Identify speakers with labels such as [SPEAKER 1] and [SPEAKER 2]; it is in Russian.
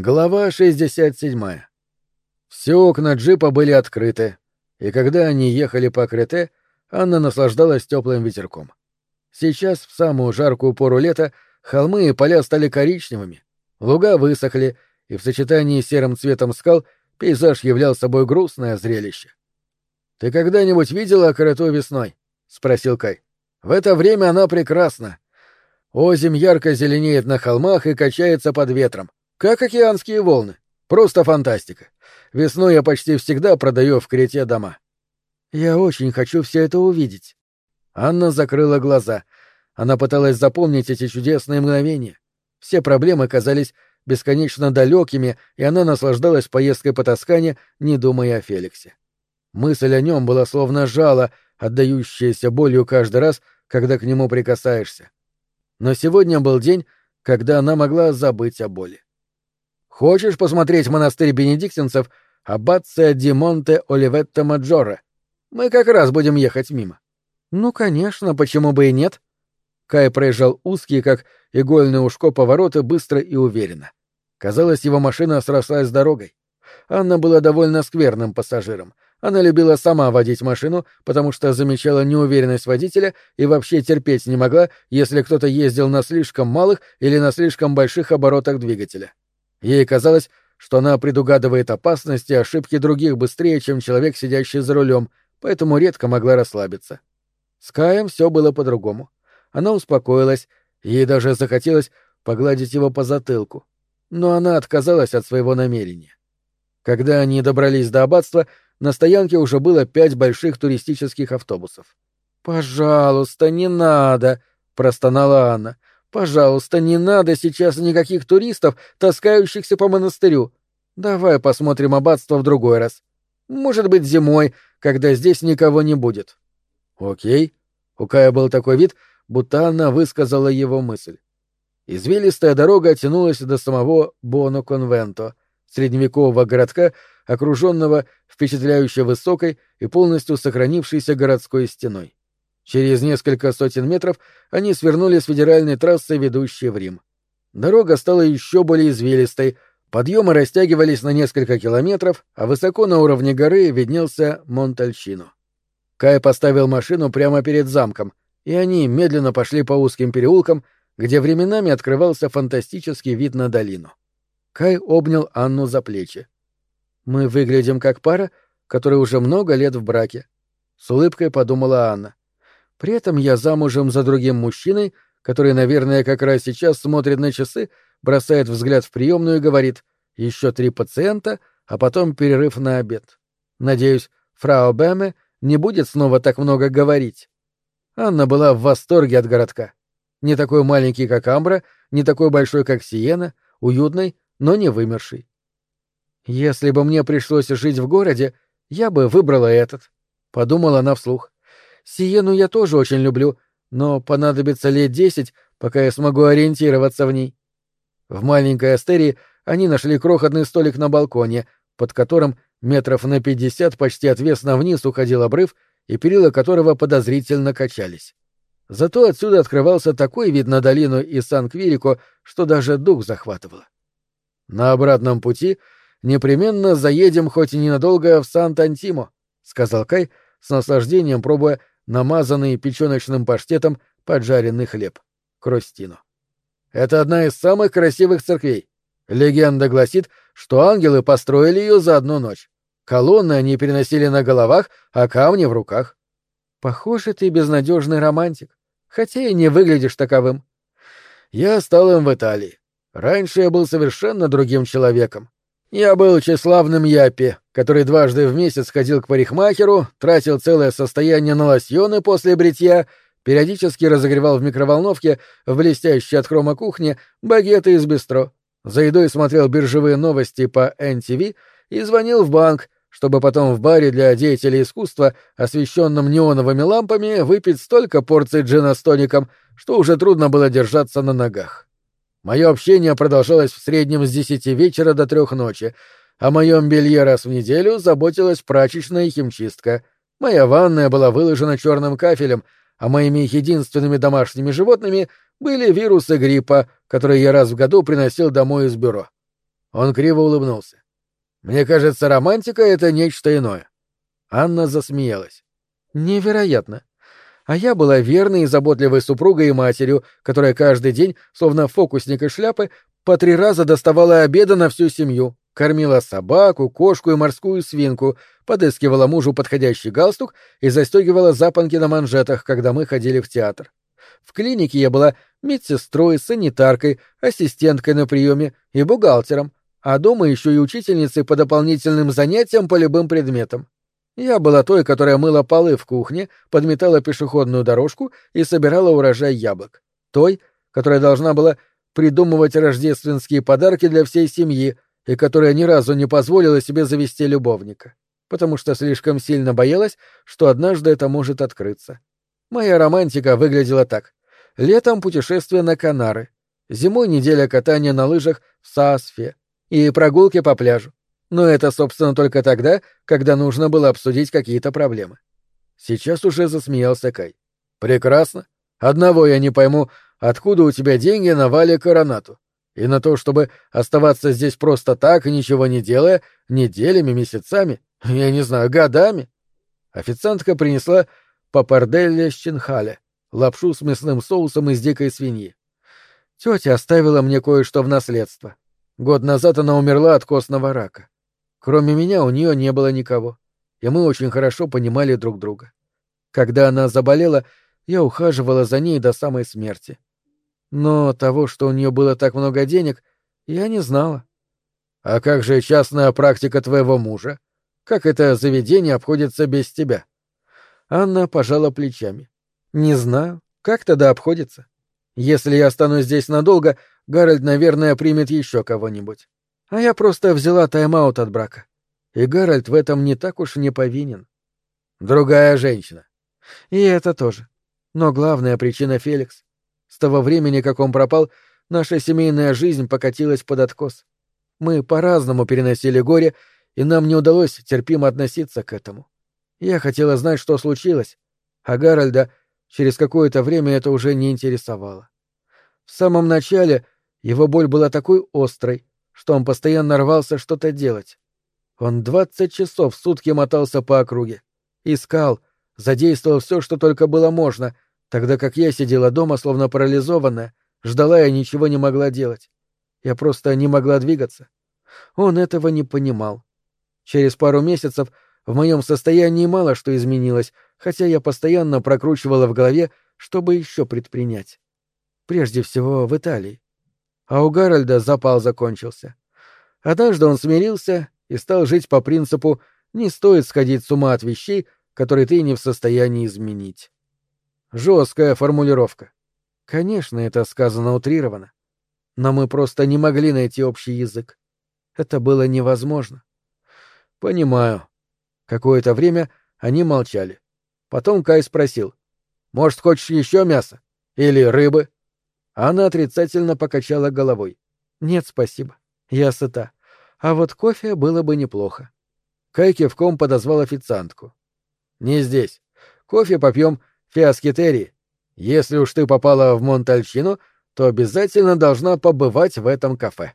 [SPEAKER 1] Глава 67. Все окна джипа были открыты, и когда они ехали по крете, Анна наслаждалась теплым ветерком. Сейчас, в самую жаркую пору лета, холмы и поля стали коричневыми, луга высохли, и в сочетании с серым цветом скал пейзаж являл собой грустное зрелище. «Ты когда-нибудь видела Карету весной?» — спросил Кай. «В это время она прекрасна. Озим ярко зеленеет на холмах и качается под ветром. Как океанские волны. Просто фантастика. Весной я почти всегда продаю в Крете дома. Я очень хочу все это увидеть. Анна закрыла глаза. Она пыталась запомнить эти чудесные мгновения. Все проблемы казались бесконечно далекими, и она наслаждалась поездкой по Тоскане, не думая о Феликсе. Мысль о нем была словно жало, отдающееся болью каждый раз, когда к нему прикасаешься. Но сегодня был день, когда она могла забыть о боли. Хочешь посмотреть монастырь бенедиктинцев Аббация ди Монте Оливетто Маджоре? Мы как раз будем ехать мимо. Ну, конечно, почему бы и нет? Кай проезжал узкие, как игольное ушко повороты, быстро и уверенно. Казалось, его машина срослась с дорогой. Анна была довольно скверным пассажиром. Она любила сама водить машину, потому что замечала неуверенность водителя и вообще терпеть не могла, если кто-то ездил на слишком малых или на слишком больших оборотах двигателя. Ей казалось, что она предугадывает опасности и ошибки других быстрее, чем человек, сидящий за рулем, поэтому редко могла расслабиться. С Каем все было по-другому. Она успокоилась, ей даже захотелось погладить его по затылку. Но она отказалась от своего намерения. Когда они добрались до аббатства, на стоянке уже было пять больших туристических автобусов. «Пожалуйста, не надо!» — простонала Анна. Пожалуйста, не надо сейчас никаких туристов, таскающихся по монастырю. Давай посмотрим аббатство в другой раз. Может быть, зимой, когда здесь никого не будет. Окей. У Кая был такой вид, будто она высказала его мысль. Извилистая дорога тянулась до самого Боно-Конвенто, средневекового городка, окруженного впечатляюще высокой и полностью сохранившейся городской стеной. Через несколько сотен метров они свернули с федеральной трассы, ведущей в Рим. Дорога стала еще более извилистой, подъемы растягивались на несколько километров, а высоко на уровне горы виднелся Монтальчино. Кай поставил машину прямо перед замком, и они медленно пошли по узким переулкам, где временами открывался фантастический вид на долину. Кай обнял Анну за плечи. «Мы выглядим как пара, которая уже много лет в браке», — с улыбкой подумала Анна. При этом я замужем за другим мужчиной, который, наверное, как раз сейчас смотрит на часы, бросает взгляд в приемную и говорит «Еще три пациента, а потом перерыв на обед». Надеюсь, фрау Бэме не будет снова так много говорить. Анна была в восторге от городка. Не такой маленький, как Амбра, не такой большой, как Сиена, уютный, но не вымерший. Если бы мне пришлось жить в городе, я бы выбрала этот, — подумала она вслух. Сиену я тоже очень люблю, но понадобится лет десять, пока я смогу ориентироваться в ней. В маленькой астерии они нашли крохотный столик на балконе, под которым метров на пятьдесят почти отвесно вниз уходил обрыв, и перила которого подозрительно качались. Зато отсюда открывался такой вид на долину и Сан-Квирико, что даже дух захватывало. На обратном пути непременно заедем хоть и ненадолго в Сан-Тантимо, сказал Кай, с наслаждением пробуя намазанный печёночным паштетом поджаренный хлеб. Кростино. Это одна из самых красивых церквей. Легенда гласит, что ангелы построили ее за одну ночь. Колонны они переносили на головах, а камни в руках. Похоже, ты безнадежный романтик, хотя и не выглядишь таковым. Я стал им в Италии. Раньше я был совершенно другим человеком. Я был тщеславным Япи, который дважды в месяц ходил к парикмахеру, тратил целое состояние на лосьоны после бритья, периодически разогревал в микроволновке в блестящей от хрома кухне багеты из бистро, за едой смотрел биржевые новости по NTV и звонил в банк, чтобы потом в баре для деятелей искусства, освещенном неоновыми лампами, выпить столько порций джина с тоником, что уже трудно было держаться на ногах. Мое общение продолжалось в среднем с десяти вечера до трех ночи. О моем белье раз в неделю заботилась прачечная и химчистка. Моя ванная была выложена черным кафелем, а моими единственными домашними животными были вирусы гриппа, которые я раз в году приносил домой из бюро. Он криво улыбнулся. «Мне кажется, романтика — это нечто иное». Анна засмеялась. «Невероятно. А я была верной и заботливой супругой и матерью, которая каждый день, словно фокусник из шляпы, по три раза доставала обеда на всю семью, кормила собаку, кошку и морскую свинку, подыскивала мужу подходящий галстук и застегивала запонки на манжетах, когда мы ходили в театр. В клинике я была медсестрой, санитаркой, ассистенткой на приеме и бухгалтером, а дома еще и учительницей по дополнительным занятиям по любым предметам. Я была той, которая мыла полы в кухне, подметала пешеходную дорожку и собирала урожай яблок. Той, которая должна была придумывать рождественские подарки для всей семьи и которая ни разу не позволила себе завести любовника, потому что слишком сильно боялась, что однажды это может открыться. Моя романтика выглядела так. Летом путешествие на Канары, зимой неделя катания на лыжах в Саасфе и прогулки по пляжу. Но это, собственно, только тогда, когда нужно было обсудить какие-то проблемы. Сейчас уже засмеялся Кай. Прекрасно. Одного я не пойму, откуда у тебя деньги на Вале Коронату. И на то, чтобы оставаться здесь просто так, ничего не делая, неделями, месяцами, я не знаю, годами. Официантка принесла папарделле с чинхале, лапшу с мясным соусом из дикой свиньи. Тетя оставила мне кое-что в наследство. Год назад она умерла от костного рака. Кроме меня у нее не было никого, и мы очень хорошо понимали друг друга. Когда она заболела, я ухаживала за ней до самой смерти. Но того, что у нее было так много денег, я не знала. А как же частная практика твоего мужа? Как это заведение обходится без тебя? Анна пожала плечами. Не знаю, как тогда обходится. Если я останусь здесь надолго, Гарольд, наверное, примет еще кого-нибудь. А я просто взяла тайм-аут от брака. И Гарольд в этом не так уж не повинен. Другая женщина. И это тоже. Но главная причина — Феликс. С того времени, как он пропал, наша семейная жизнь покатилась под откос. Мы по-разному переносили горе, и нам не удалось терпимо относиться к этому. Я хотела знать, что случилось, а Гарольда через какое-то время это уже не интересовало. В самом начале его боль была такой острой, что он постоянно рвался что-то делать. Он двадцать часов в сутки мотался по округе. Искал, задействовал все, что только было можно, тогда как я сидела дома, словно парализованная, ждала и ничего не могла делать. Я просто не могла двигаться. Он этого не понимал. Через пару месяцев в моем состоянии мало что изменилось, хотя я постоянно прокручивала в голове, чтобы еще предпринять. Прежде всего в Италии. А у Гарольда запал закончился. Однажды он смирился и стал жить по принципу «не стоит сходить с ума от вещей, которые ты не в состоянии изменить». Жесткая формулировка. Конечно, это сказано утрированно. Но мы просто не могли найти общий язык. Это было невозможно. Понимаю. Какое-то время они молчали. Потом Кай спросил. «Может, хочешь еще мяса? Или рыбы?» Она отрицательно покачала головой. «Нет, спасибо. Я сыта. А вот кофе было бы неплохо». Кай кивком подозвал официантку. «Не здесь. Кофе попьем в Фиаскетерии. Если уж ты попала в Монтальчино, то обязательно должна побывать в этом кафе».